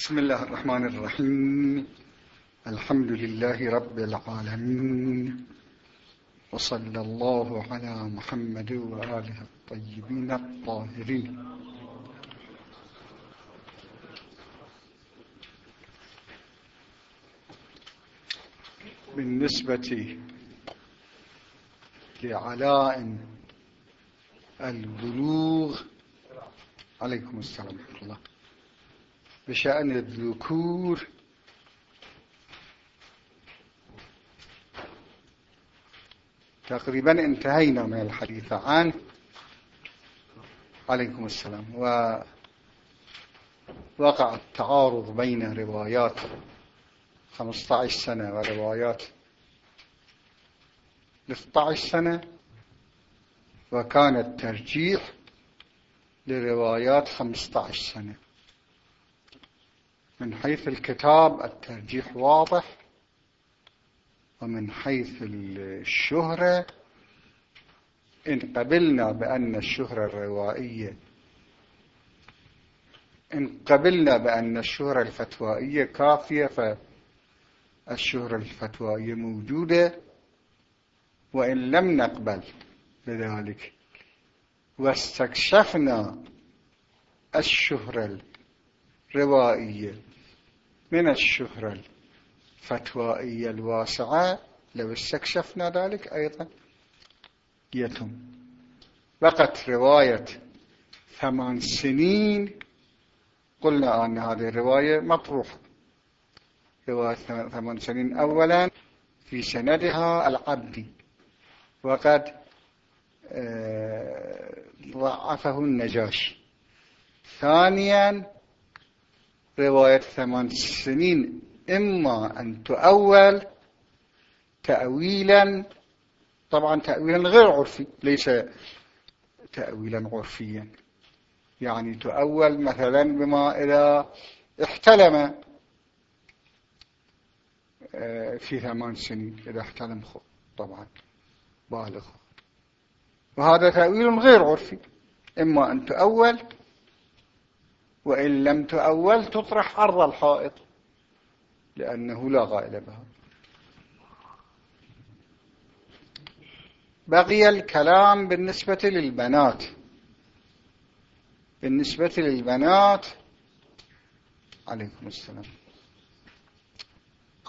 بسم الله الرحمن الرحيم. الحمد لله رب العالمين. وصلى الله على محمد وآله الطيبين الطاهرين. بالنسبة لعلاء البلوغ عليكم السلام ورحمة الله. بشأن الذكور. تقريبا انتهينا من الحديث عنه عليكم السلام. ووقع التعارض بين روايات 15 سنة وروايات 16 سنة وكان الترجيح لروايات 15 سنة. من حيث الكتاب الترجيح واضح ومن حيث الشهرة إن قبلنا بأن الشهرة الروائية إن قبلنا بأن الشهرة الفتوائية كافية فالشهرة الفتوائية موجودة وإن لم نقبل بذلك واستكشفنا الشهرة الروائية من الشهرة الفتوائية الواسعة لو استكشفنا ذلك أيضا يتم. فقط رواية ثمان سنين قلنا أن هذه الرواية مطروحة. رواية ثمان سنين أولا في سندها العبدي وقد آه، ضعفه النجاشي. ثانيا رواية ثمان سنين إما أن تؤول تأويلا طبعا تأويلا غير عرفي ليس تأويلا عرفيا. يعني تؤول مثلا بما إذا احتلم آه، في ثمان سنين إذا احتلم طبعا بالغ. وهذا تأويل غير عرفي إما أن تؤول وإن لم تؤول تطرح عرض الحائط لأنه لا غائل بها بقي الكلام بالنسبة للبنات. بالنسبة للبنات عليكم السلام.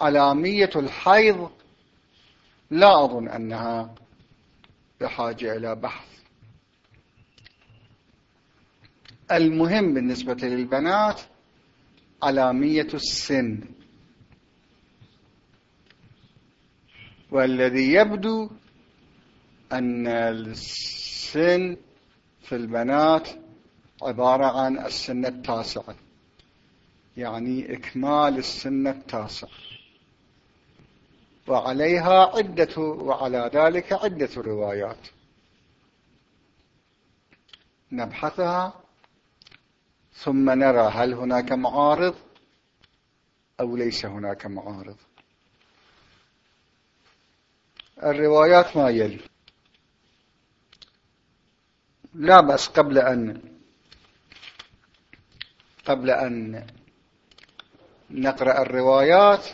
علامية الحيض لا أظن أنها بحاجة إلى بحث. المهم بالنسبة للبنات علامية السن. والذي يبدو أن السن في البنات عبارة عن السنة التاسعة يعني إكمال السنة التاسعة وعليها عدة وعلى ذلك عدة روايات. نبحثها ثم نرى هل هناك معارض أو ليس هناك معارض. الروايات ما يلي. لا بس قبل أن قبل أن نقرأ الروايات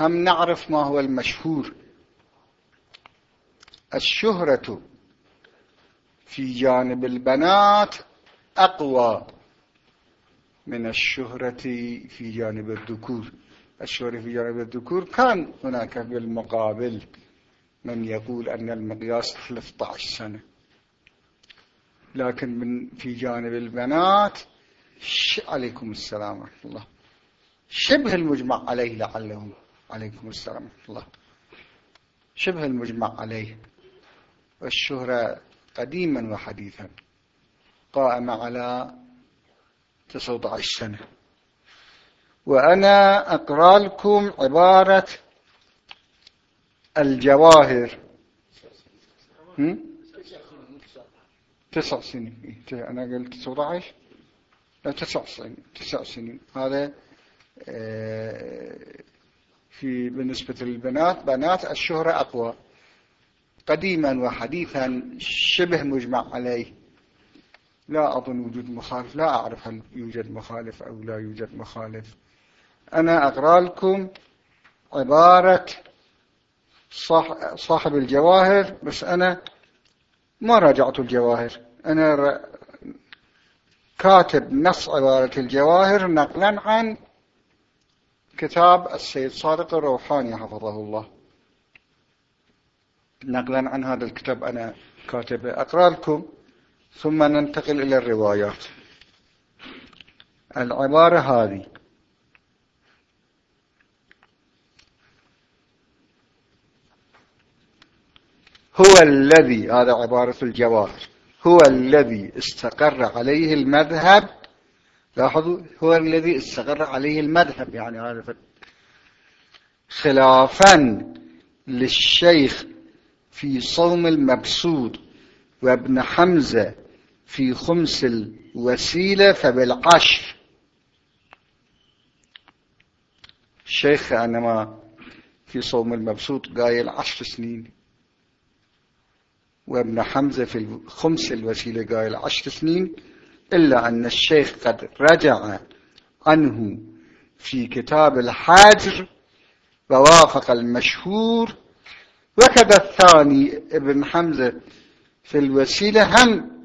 هم نعرف ما هو المشهور. الشهرة في جانب البنات أقوى. من الشهرة في جانب الذكور. الشهرة في جانب الذكور كان هناك بالمقابل من يقول أن المقياس 13 سنة. لكن من في جانب البنات عليكم السلام ورحمة الله. شبه المجمع عليه لعلهم. عليكم السلام ورحمة الله. شبه المجمع عليه. والشهرة قديما وحديثا. قائمة على 19 سنة. وأنا أقرأ لكم عبارة الجواهر. تسع سنين. أنا قلت 19 لا تسع سنين. تسع سنين. هذا آه، في بالنسبة للبنات بنات الشهرة أقوى. قديما وحديثا شبه مجمع عليه. لا أظن وجود مخالف لا أعرف هل يوجد مخالف أو لا يوجد مخالف. أنا أقرأ لكم عبارة صاحب الجواهر بس أنا ما راجعت الجواهر. أنا كاتب نص عبارة الجواهر نقلا عن كتاب السيد صادق الروحاني حفظه الله. نقلا عن هذا الكتاب أنا كاتبه أقرأ لكم ثم ننتقل إلى الروايات. العبارة هذه. هو الذي هذا عبارة الجواهر. هو الذي استقر عليه المذهب. لاحظوا هو الذي استقر عليه المذهب. يعني هذا خلافا للشيخ في صوم المبسوط وابن حمزة في خمس الوسيلة فبالعشر. الشيخ أنما في صوم المبسوط قايل عشر سنين. وابن حمزة في الخمس الوسيلة قايل عشر سنين إلا أن الشيخ قد رجع عنه في كتاب الحاجر ووافق المشهور. وكذا الثاني ابن حمزة في الوسيلة هم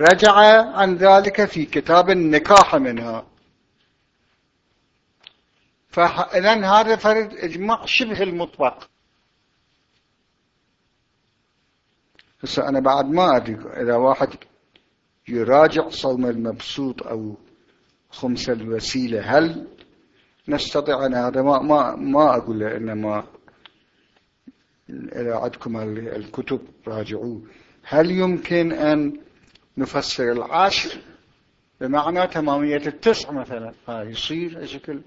رجع عن ذلك في كتاب النكاح منها. فإذن هذا فرد إجماع شبه المطبق. هسه أنا بعد ما أدري إذا واحد يراجع صوم المبسوط أو خمس الوسيلة هل نستطيع أن هذا ما, ما, ما أقول إنما إذا عندكم الكتب راجعوه. هل يمكن أن نفسر العشر بمعنى تمامية التسع مثلا. ها يصير شكل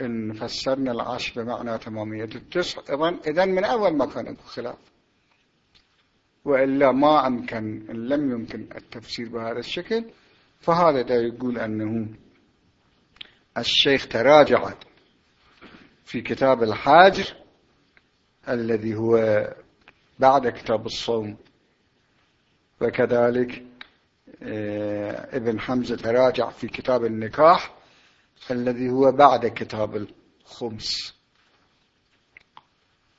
إن فسرنا العشر بمعنى تمامية التسع. إذن من أول ما كان خلاف. وإلا ما أمكن إن لم يمكن التفسير بهذا الشكل فهذا دا يقول أنه الشيخ تراجع في كتاب الحاجر الذي هو بعد كتاب الصوم. وكذلك آه، ابن حمزة تراجع في كتاب النكاح الذي هو بعد كتاب الخمس.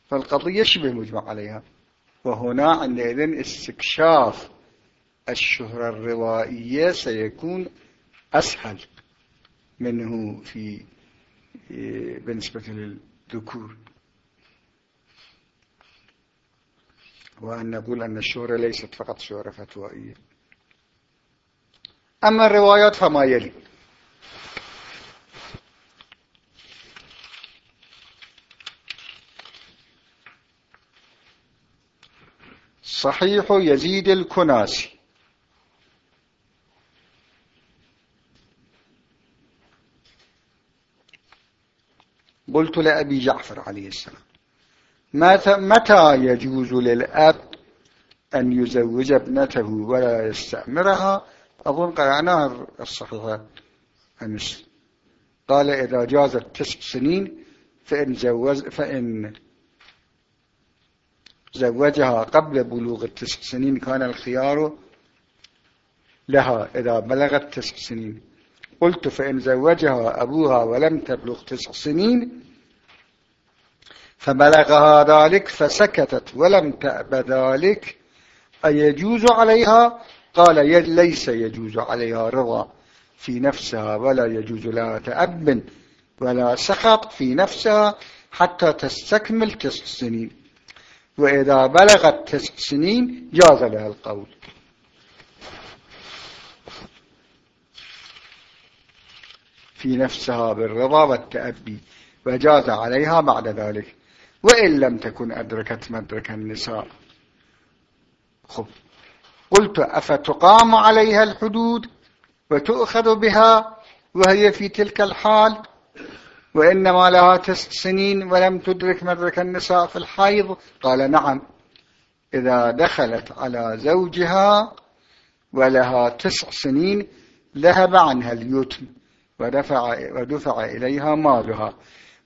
فالقضية شبه مجمع عليها؟ وهنا عندئذ استكشاف الشهرة الروائية سيكون أسهل منه في آه، بالنسبة للذكور. وأن نقول أن الشهرة ليست فقط شهرة فتوائية أما الروايات فما يلي. صحيح يزيد الكناسي. قلت لأبي جعفر عليه السلام. متى يجوز للأب أن يزوج ابنته ولا يستأمرها أظن قرأناها الصحيحة أمس. قال إذا جازت تسع سنين فإن, زوج فإن زوجها قبل بلوغ التسع سنين كان الخيار لها. إذا بلغت تسع سنين. قلت فإن زوجها أبوها ولم تبلغ تسع سنين فبلغها ذلك فسكتت ولم تأب ذلك. أيجوز عليها؟ قال ليس يجوز عليها رضا في نفسها ولا يجوز لها تأب ولا سخط في نفسها حتى تستكمل تسع سنين. وإذا بلغت تسع سنين جاز لها القول. في نفسها بالرضا والتأبي وجاز عليها بعد ذلك. وإن لم تكن أدركت مدرك النساء. خب. قلت أفتقام عليها الحدود وتؤخذ بها وهي في تلك الحال وإنما لها تسع سنين ولم تدرك مدرك النساء في الحيض. قال نعم. إذا دخلت على زوجها ولها تسع سنين ذهب عنها اليتم ودفع, ودفع إليها مالها.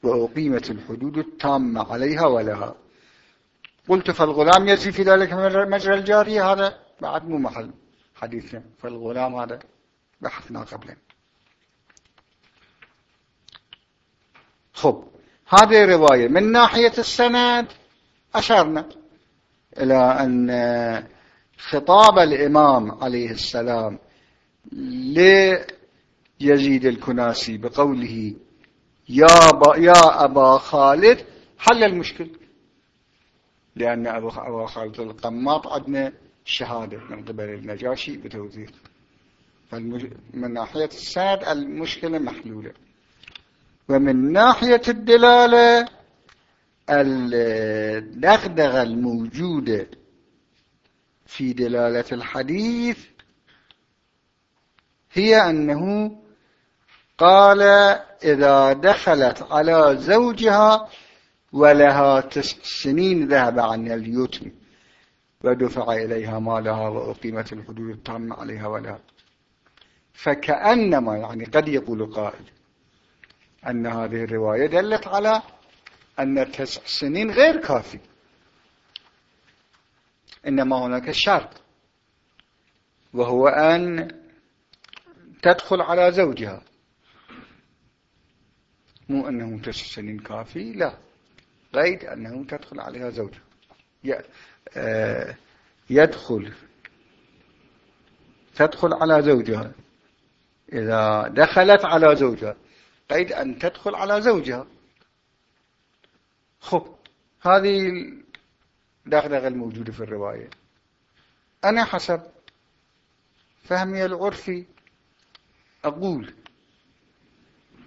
وأقيمت الحدود التامة عليها ولها قلت فالغلام يجري في ذلك مجرى الجارية هذا بعد مو محل حديثنا فالغلام هذا بحثنا قبلا خب هذه الرواية من ناحية السند أشرنا إلى أن خطاب الإمام عليه السلام ليزيد الكناسي بقوله يا, يا أبا خالد حل المشكل. لأن أبا خالد القماط عندنا شهادة من قبل النجاشي بتوثيق. من ناحية السند المشكلة محلولة. ومن ناحية الدلالة الدغدغة الموجودة في دلالة الحديث هي أنه قال إذا دخلت على زوجها ولها تسع سنين ذهب عن اليتم ودفع إليها مالها وأقيمت الحدود التامة عليها ولها. فكأنما يعني قد يقول قائل أن هذه الرواية دلت على أن تسع سنين غير كافي. إنما هناك شرط وهو أن تدخل على زوجها. مو أنه سنين كافي لا. قيد أنه تدخل عليها زوجها آه، يدخل. تدخل على زوجها. إذا دخلت على زوجها قيد أن تدخل على زوجها. خب هذه الدغدغة الموجودة في الرواية. أنا حسب فهمي العرفي أقول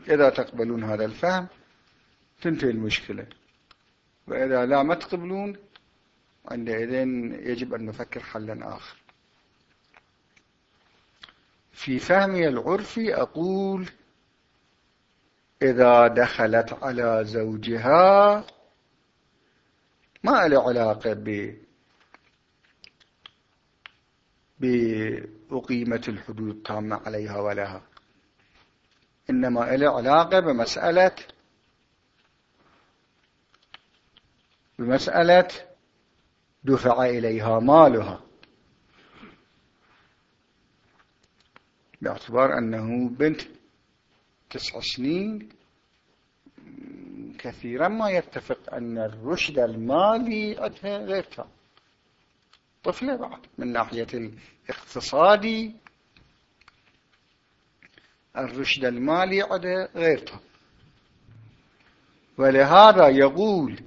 إذا تقبلون هذا الفهم تنتهي المشكلة. وإذا لا ما تقبلون عندئذ يجب أن نفكر حلا آخر. في فهمي العرفي أقول إذا دخلت على زوجها ما له علاقة ب بأقيمة الحدود التامة عليها ولها إنما له علاقة بمسألة بمسألة دفع إليها مالها. باعتبار أنه بنت تسع سنين كثيرا ما يتفق أن الرشد المالي عندها غير تام طفلة بعد من ناحية الاقتصادي الرشد المالي عندها غير ولهذا يقول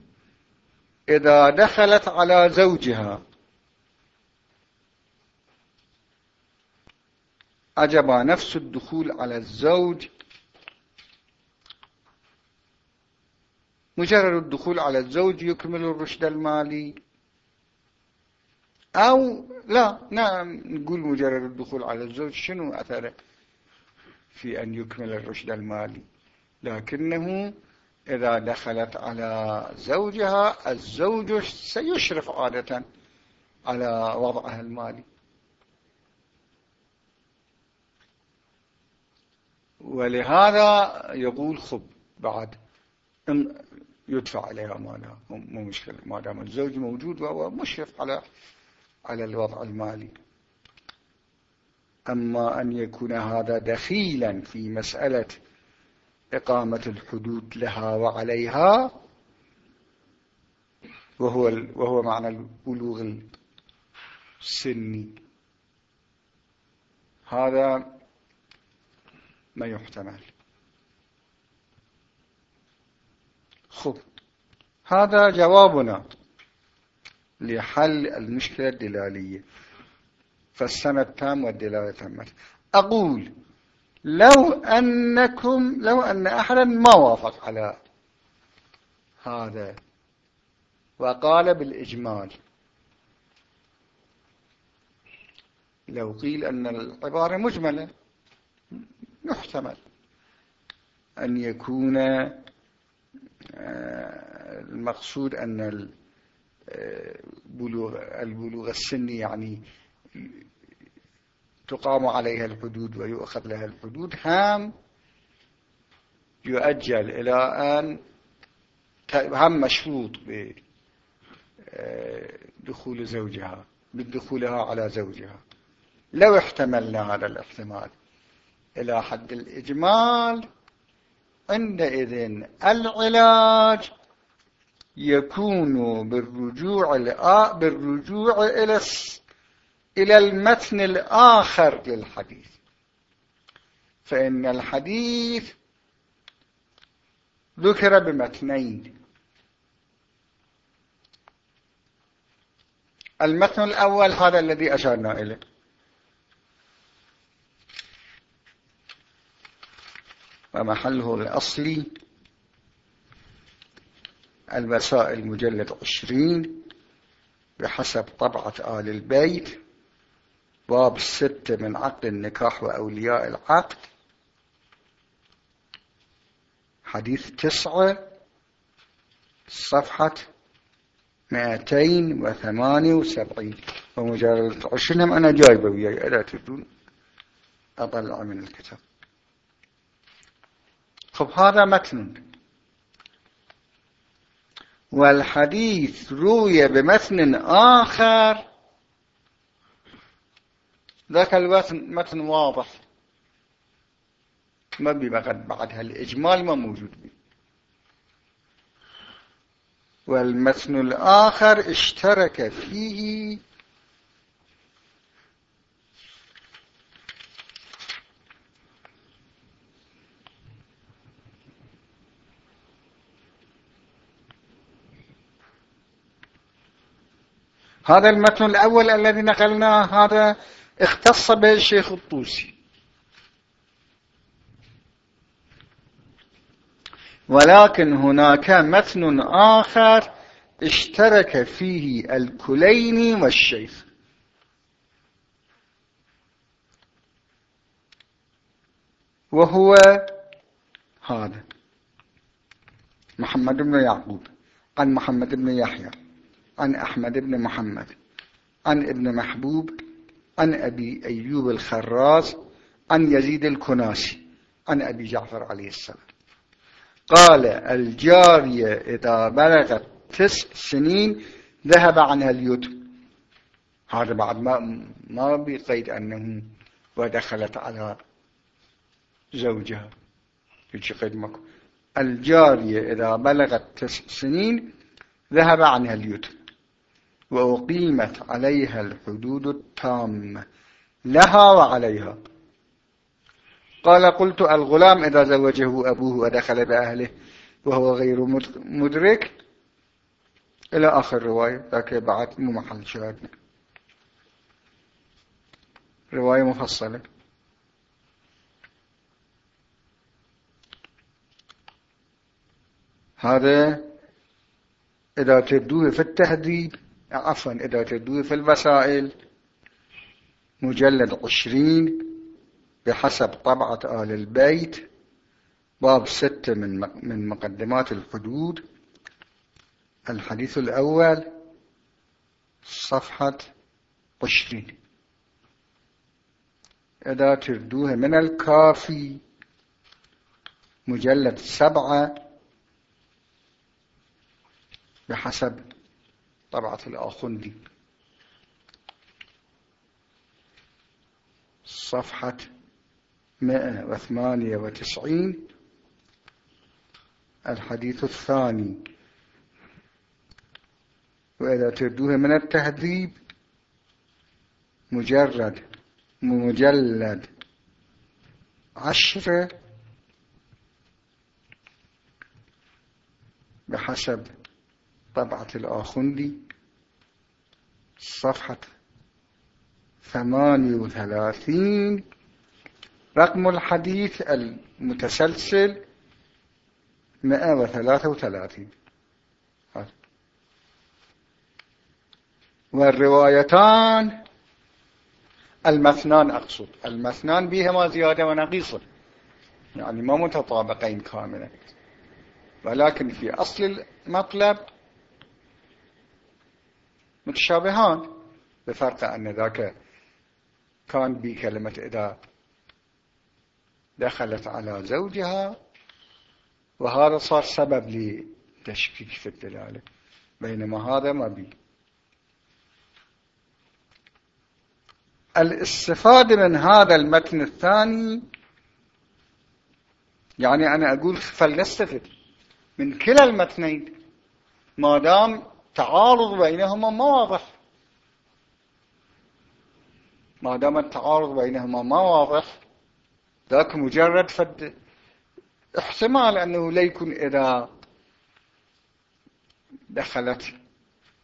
إذا دخلت على زوجها أجب نفس الدخول على الزوج مجرد الدخول على الزوج يكمل الرشد المالي أو لا نعم نقول مجرد الدخول على الزوج شنو أثره؟ في أن يكمل الرشد المالي. لكنه إذا دخلت على زوجها الزوج سيشرف عادة على وضعها المالي. ولهذا يقول خب بعد يدفع عليها مالها مو مشكلة ما دام الزوج موجود وهو مشرف على على الوضع المالي. أما أن يكون هذا دخيلا في مسألة إقامة الحدود لها وعليها وهو وهو معنى البلوغ السني. هذا ما يحتمل. خب هذا جوابنا لحل المشكلة الدلالية. فالسنة تام والدلالة تمت أقول لو أنكم لو أن أحدا ما وافق على هذا وقال بالإجمال. لو قيل أن العبارة مجملة يحتمل أن يكون آه، المقصود أن البلوغ, البلوغ السني يعني تقام عليها الحدود ويؤخذ لها الحدود هام يؤجل إلى أن هم مشروط بدخول زوجها بدخولها على زوجها. لو احتملنا هذا الاحتمال إلى حد الإجمال عندئذ العلاج يكون بالرجوع بالرجوع إلى إلى المتن الآخر للحديث. فإن الحديث ذكر بمتنين. المتن الأول هذا الذي أشرنا إليه. ومحله الأصلي الوسائل مجلد عشرين بحسب طبعة آل البيت. باب الستة من عقد النكاح وأولياء العقد. حديث تسعة صفحة مائتين وثمانية وسبعين. ومجرد عشرين أنا جايبه وياي ألا تدون أطلع من الكتاب. خب هذا متن. والحديث روي بمتن آخر ذاك المتن متن واضح. ما بيبقى بعدها الإجمال ما موجود بي. والمتن الآخر اشترك فيه هذا المتن الأول الذي نقلناه هذا اختص به الشيخ الطوسي ولكن هناك متن آخر اشترك فيه الكليني والشيخ. وهو هذا. محمد بن يعقوب عن محمد بن يحيى عن أحمد بن محمد عن ابن محبوب عن أبي أيوب الخراز عن يزيد الكناسي عن أبي جعفر عليه السلام. قال الجارية إذا بلغت تسع سنين ذهب عنها اليتم. هذا بعد ما ما بقيد أنه ودخلت على زوجها. يجي الجارية إذا بلغت تسع سنين ذهب عنها اليتم. وأقيمت عليها الحدود التامة لها وعليها. قال قلت الغلام إذا زوجه أبوه ودخل بأهله وهو غير مدرك. إلى آخر رواية ذاك بعد مو محل شاهدنا رواية مفصلة. هذا إذا تدوه في التهذيب عفوا إذا تدوه في الوسائل مجلد عشرين بحسب طبعة آل البيت باب ستة من من مقدمات الحدود. الحديث الأول صفحة عشرين. إذا تردوها من الكافي مجلد سبعة بحسب طبعة الآخندي صفحة مئة وثمانية وتسعين الحديث الثاني. وإذا تردوها من التهذيب مجرد مجلد. عشرة بحسب طبعة الآخندي صفحة ثمانية وثلاثين رقم الحديث المتسلسل 133 والروايتان المثنان أقصد المثنان بهما زيادة ونقيصة. يعني ما متطابقين كاملا. ولكن في أصل المطلب متشابهان. بفرق أن ذاك كان بكلمة إذا دخلت على زوجها وهذا صار سبب لتشكيك في الدلالة بينما هذا ما بي الاستفادة من هذا المتن الثاني يعني أنا أقول فلنستفد من كلا المتنين ما دام تعارض بينهما ما واضح. ما دام التعارض بينهما ما واضح ذاك مجرد فد احتمال أنه لا يكون إذا دخلت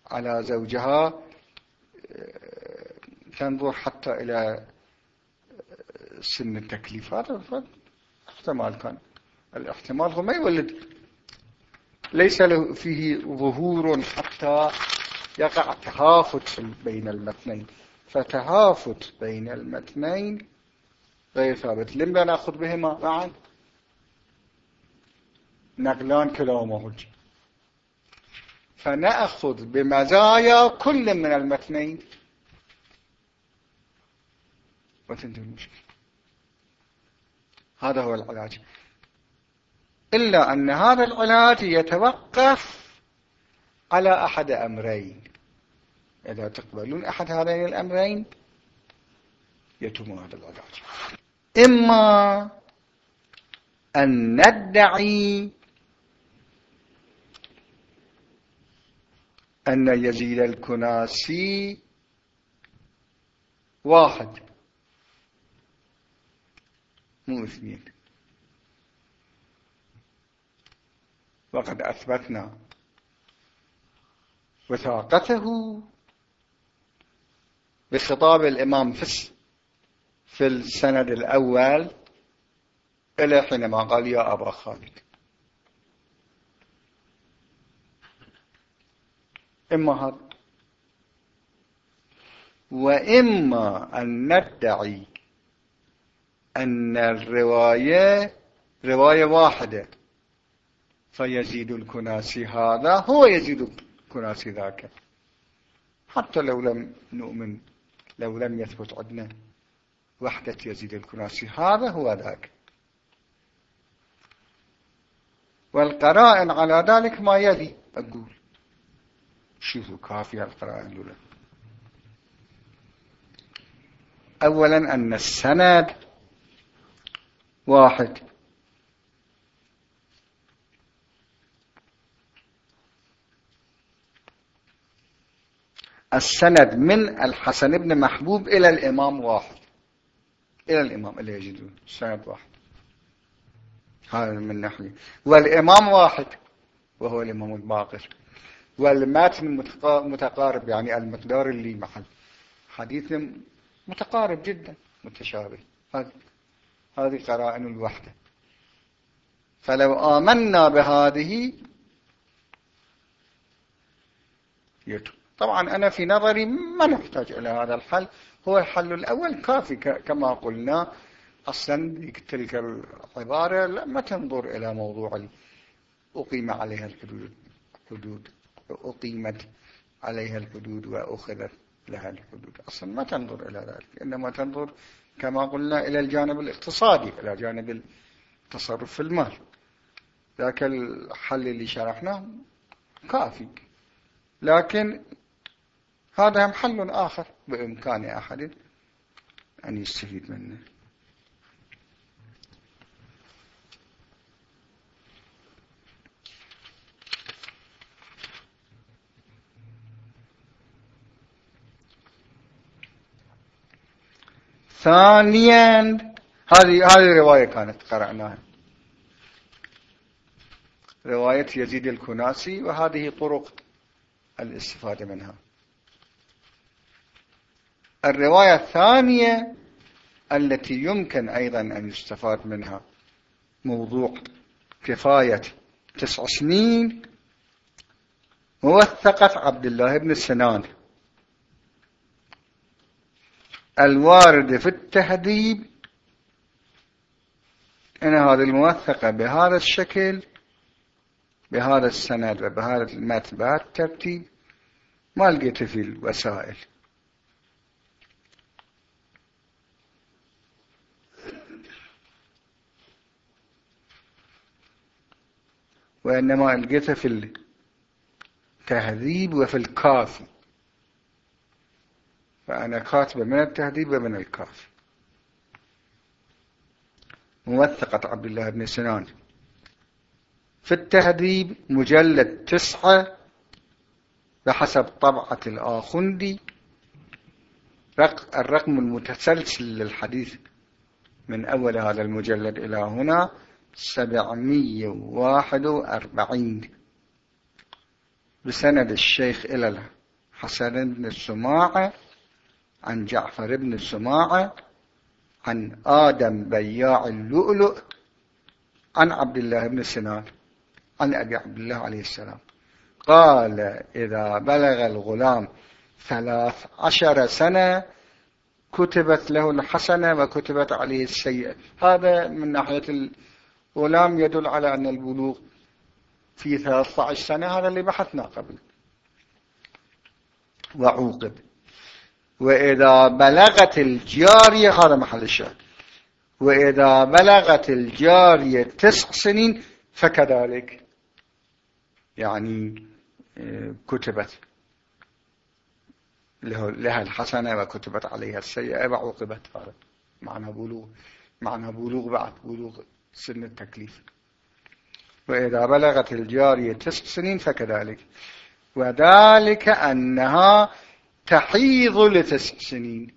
على زوجها تنظر حتى إلى سن التكليف. هذا احتمال كان. الاحتمال هو ما يولد. ليس له فيه ظهور حتى يقع تهافت بين المتنين. فتهافت بين المتنين غير ثابت. لما نأخذ بهما معا؟ نقلان حجة فنأخذ بمزايا كل من المتنين. وتنتهي المشكلة. هذا هو العلاج. إلا أن هذا العلاج يتوقف على أحد أمرين. إذا تقبلون أحد هذين الأمرين يتم هذا العلاج إما أن ندعي أن يزيد الكناسي واحد. مو اثنين. وقد أثبتنا. وثاقته بخطاب الإمام في السند الأول إلى حينما قال يا أبا خالد. إما هذا. وإما أن ندعي أن الرواية رواية واحدة. فيزيد الكناسي هذا هو يزيد الكناسي ذاك. حتى لو لم نؤمن لو لم يثبت عندنا وحدة يزيد الكناسي هذا هو ذاك. والقرائن على ذلك ما يلي أقول. شوفوا كافية القرائن لولا أولا أن السند واحد. السند من الحسن بن محبوب إلى الإمام واحد. إلى الإمام اللي يجدون السند واحد. هذا من ناحية. والإمام واحد وهو الإمام الباقر. والماتن متقارب يعني المقدار اللي محل. حديث متقارب جدا متشابه. هذا هذه قرائن الوحدة. فلو آمنا بهذه يتم طبعا أنا في نظري ما نحتاج إلى هذا الحل. هو الحل الأول كافي كما قلنا أصلا تلك العبارة ما تنظر إلى موضوع أقيم عليها الحدود حدود أقيمت عليها الحدود وأخذت لها الحدود. أصلا ما تنظر إلى ذلك إنما تنظر كما قلنا إلى الجانب الاقتصادي إلى جانب التصرف في المال. ذاك الحل اللي شرحناه كافي. لكن هذا حل آخر. بإمكان أحد أن يستفيد منه. ثانيا هذه هذه رواية كانت قرأناها. رواية يزيد الكناسي وهذه طرق الاستفادة منها. الرواية الثانية التي يمكن أيضا أن يستفاد منها موضوع كفاية تسع سنين موثقة عبد الله بن سنان. الوارد في التهذيب إن هذه الموثقة بهذا الشكل بهذا السند وبهذا المتن بهذا الترتيب ما لقيت في الوسائل. وإنما لقيتها في التهذيب وفي الكافي. فأنا كاتبة من التهذيب ومن الكافي. موثقة عبد الله بن سنان. في التهذيب مجلد تسعة بحسب طبعة الآخندي الرقم المتسلسل للحديث من أول هذا المجلد إلى هنا. سبعمية واحد وأربعين. بسند الشيخ إلى الحسن بن السماعة عن جعفر بن السماعة عن آدم بياع اللؤلؤ عن عبد الله بن سنان عن أبي عبد الله عليه السلام. قال إذا بلغ الغلام ثلاث عشر سنة كتبت له الحسنة وكتبت عليه السيئة. هذا من ناحية الغلام يدل على أن البلوغ في 13 سنة هذا اللي بحثنا قبل. وعوقب. وإذا بلغت الجارية هذا محل الشاهد. وإذا بلغت الجارية تسع سنين فكذلك. يعني آه، كتبت لها الحسنة وكتبت عليها السيئة وعوقبت. هذا معنى بلوغ معنى بلوغ بعد بلوغ سن التكليف. وإذا بلغت الجارية تسع سنين فكذلك. وذلك أنها تحيض لتسع سنين.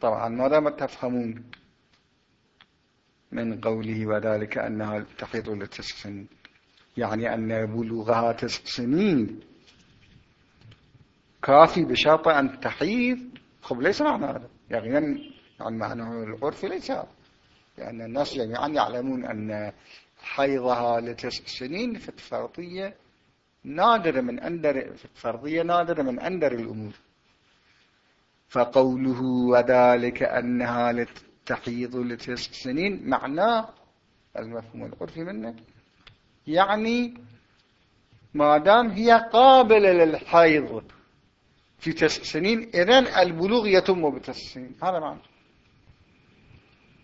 طبعا ماذا ما تفهمون من قوله وذلك أنها تحيض لتسع سنين. يعني أن بلوغها تسع سنين. كافي بشرط أن تحيض. خب ليس معنى هذا. يعني يعني معنى العرف ليس لأن الناس جميعا يعلمون أن حيضها لتسع سنين في الفرضية نادرة من أندر في الفرضية نادرة من أندر الأمور. فقوله وذلك أنها تحيض لتسع سنين معناه المفهوم العرفي منه. يعني ما دام هي قابلة للحيض في تسع سنين إذن البلوغ يتم بتسع سنين. هذا معنى.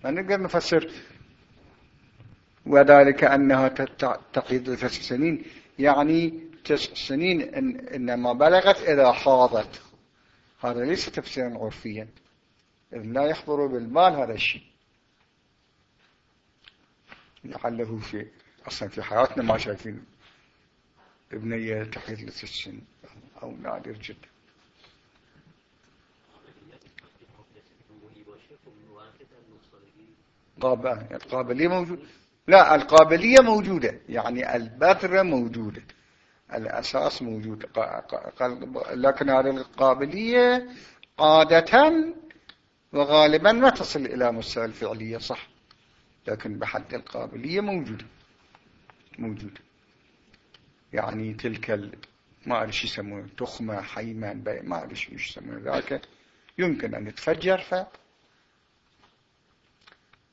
ما نقدر نفسر. وذلك أنها تحيض تسع سنين. يعني تسع سنين إن إنما بلغت إذا حاضت. هذا ليس تفسيرا عرفيا. إذ لا يحضر بالبال هذا الشيء. لعله في أصلا في حياتنا ما شايفين ابنية تحيط للسن أو نادر جدا. القابلية موجودة. لا القابلية موجودة. يعني البذرة موجودة. الأساس موجود. لكن هذه القابلية عادة وغالبا ما تصل إلى مستوى الفعلية صح. لكن بحد القابلية موجودة. موجودة. يعني تلك ما أعرف شو يسمونه تخمة حيمة ما أعرف شو يسمونه ذاك. يمكن أن يتفجر ف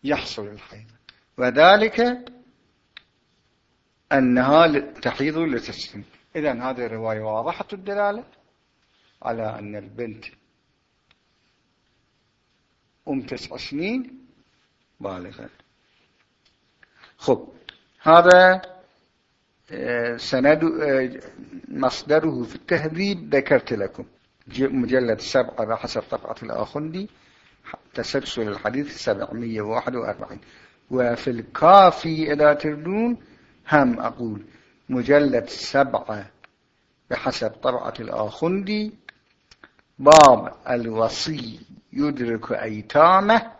يحصل الحيض وذلك أنها تحيض لتسلم إذا هذه الرواية واضحة الدلالة على أن البنت أم تسع سنين بالغة. خب هذا آه، سند آه، مصدره في التهذيب. ذكرت لكم مجلد سبعة بحسب طبعة الآخندي. تسلسل الحديث 741 وفي الكافي إذا تردون هم أقول مجلد سبعة بحسب طبعة الآخندي باب الوصي يدرك أيتامه.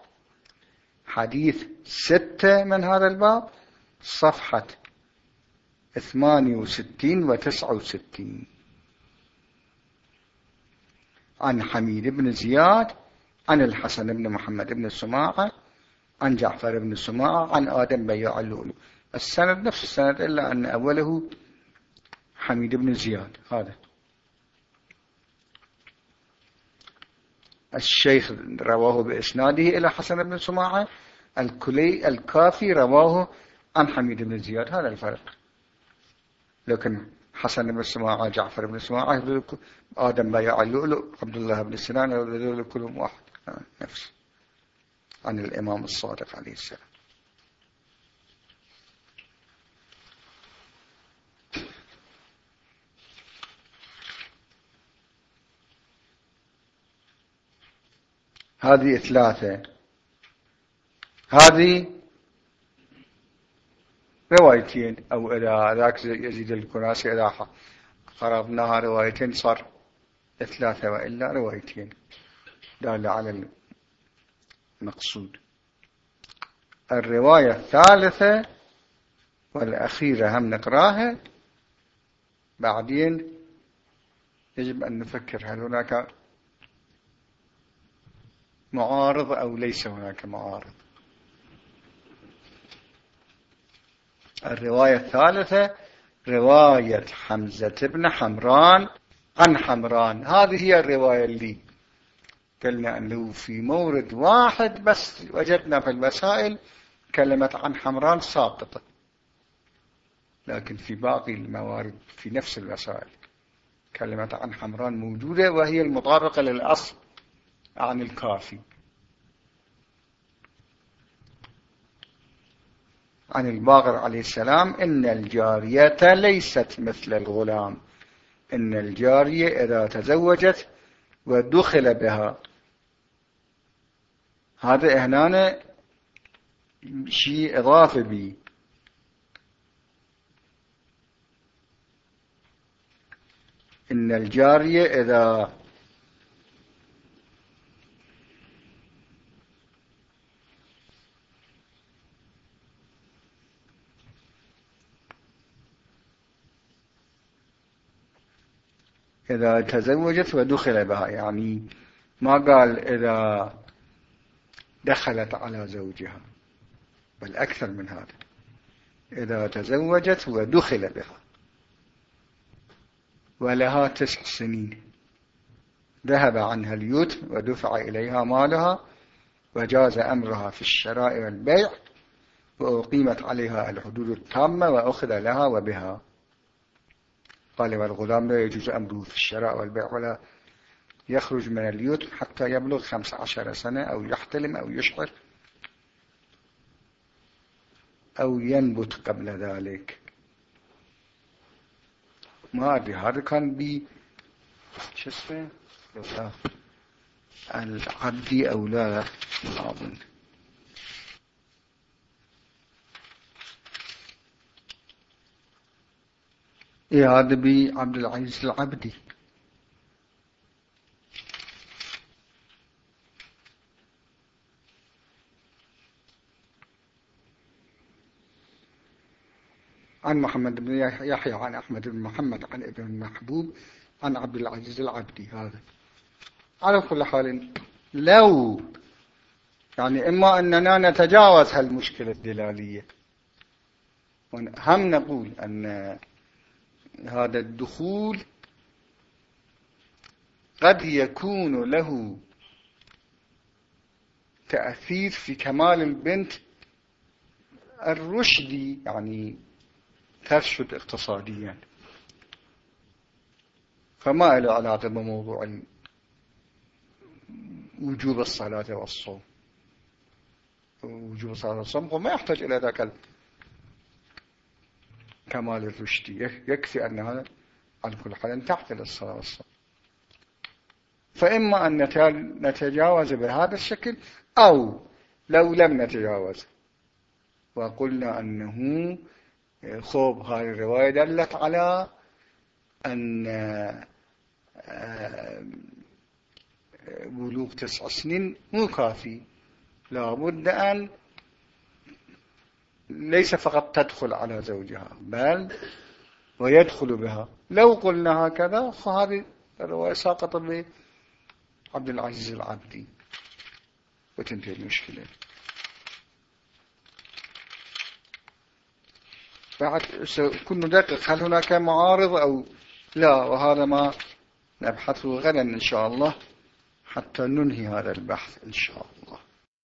حديث ستة من هذا الباب صفحة ثمانية وستين وتسعة وستين. عن حميد بن زياد عن الحسن بن محمد بن السماعة عن جعفر بن السماعة عن آدم بياع اللؤلؤ السند نفس السند إلا أن أوله حميد بن زياد هذا. الشيخ رواه بإسناده إلى حسن بن سماعة الكلي الكافي رواه عن حميد بن زياد هذا الفرق. لكن حسن بن سماعة جعفر بن سماعة آدم بيع اللؤلؤ عبد الله بن سنان كلهم واحد. نفس عن الإمام الصادق عليه السلام. هذه ثلاثة. هذه روايتين أو إلى ذاك يزيد الكناسي إذا قربناها روايتين صار ثلاثة وإلا روايتين. دالة على المقصود. الرواية الثالثة والأخيرة هم نقراها. بعدين يجب أن نفكر هل هناك معارض أو ليس هناك معارض. الرواية الثالثة رواية حمزة بن حمران. عن حمران. هذه هي الرواية اللي قلنا أنه في مورد واحد بس وجدنا في المسائل كلمة عن حمران ساقطة. لكن في باقي الموارد في نفس المسائل كلمة عن حمران موجودة وهي المطابقة للأصل عن الكافي. عن الباقر عليه السلام إن الجارية ليست مثل الغلام. إن الجارية إذا تزوجت ودخل بها هذا هنا شيء إضافي بي. إن الجارية إذا إذا تزوجت ودخل بها يعني ما قال إذا دخلت على زوجها بل أكثر من هذا. إذا تزوجت ودخل بها ولها تسع سنين. ذهب عنها اليوت ودفع إليها مالها وجاز أمرها في الشراء والبيع وأقيمت عليها الحدود التامة وأخذ لها وبها. قال والغلام لا يجوز أمره في الشراء والبيع ولا يخرج من اليوت حتى يبلغ خمس عشر سنة أو يحتلم أو يشعر أو ينبت قبل ذلك. ما أدري هذا كان بي شو اسمه؟ العبدي أو لا أظن. إيه هذا بي عبد العزيز العبدي. عن محمد بن يحيى عن أحمد بن محمد عن ابن المحبوب عن عبد العزيز العبدي هذا. على كل حال لو يعني إما أننا نتجاوز هالمشكلة الدلالية هم نقول أن هذا الدخول قد يكون له تأثير في كمال البنت الرشدي يعني ترشد اقتصاديا. فما له علاقة بموضوع وجوب الصلاة والصوم. وجوب الصلاة والصوم ما يحتاج إلى ذاك كمال الرشدي. يكفي أنها على كل حال تعقل الصلاة والصوم. فإما أن نتجاوز بهذا الشكل أو لو لم نتجاوز. وقلنا أنه خوب هاي الرواية دلت على أن آه، بلوغ تسع سنين مو كافي. لابد أن ليس فقط تدخل على زوجها بل ويدخل بها. لو قلنا هكذا فهذه الرواية ساقط بعبد العزيز العبدي. وتنتهي المشكلة. كن ندقق هل هناك معارض أو لا؟ وهذا ما نبحثه غدا إن شاء الله حتى ننهي هذا البحث إن شاء الله.